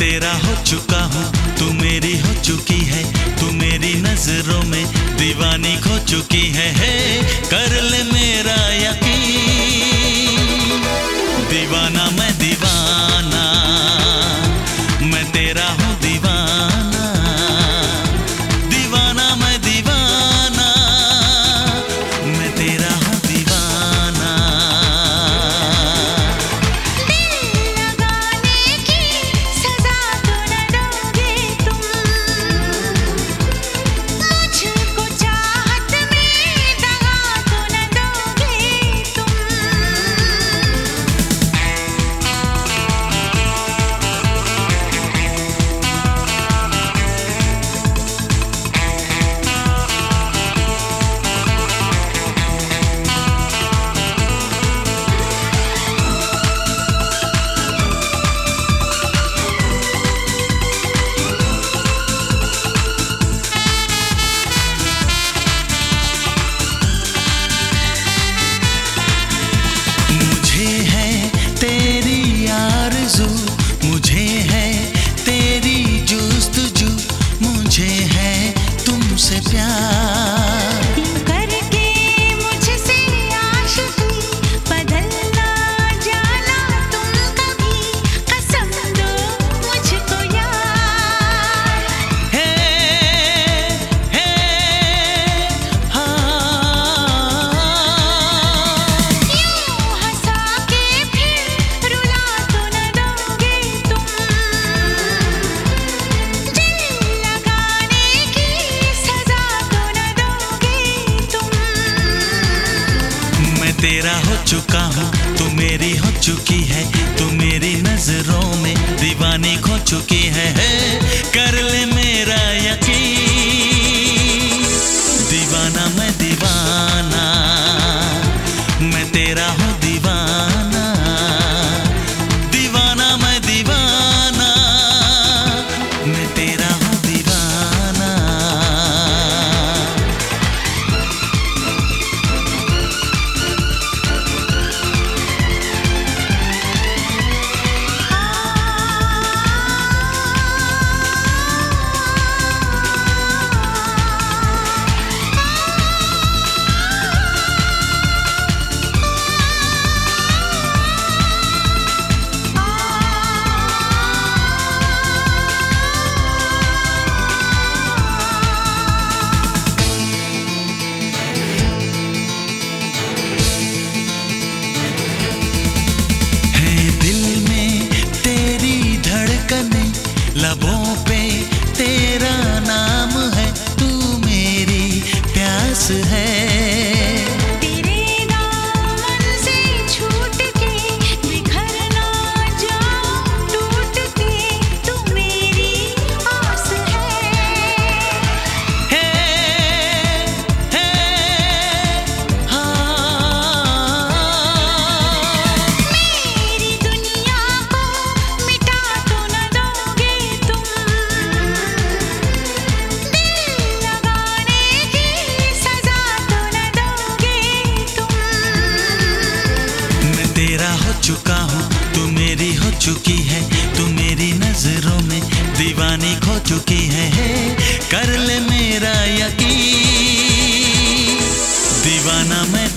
तेरा हो चुका हूँ, तू मेरी हो चुकी है, तू मेरी नज़रों में दीवानी खो चुकी है, हे, कर ले मेरा यकीन। चुका हूँ। तू मेरी हो चुकी है तू मेरी नज़रों में दीवानी खो चुकी है, है लबों पे तेरा नाम है तू मेरी प्यास है। तेरा हो चुका हूँ, तू मेरी हो चुकी है, तू मेरी नज़रों में दीवानी खो चुकी है, कर ले मेरा यकीन। दीवाना मैं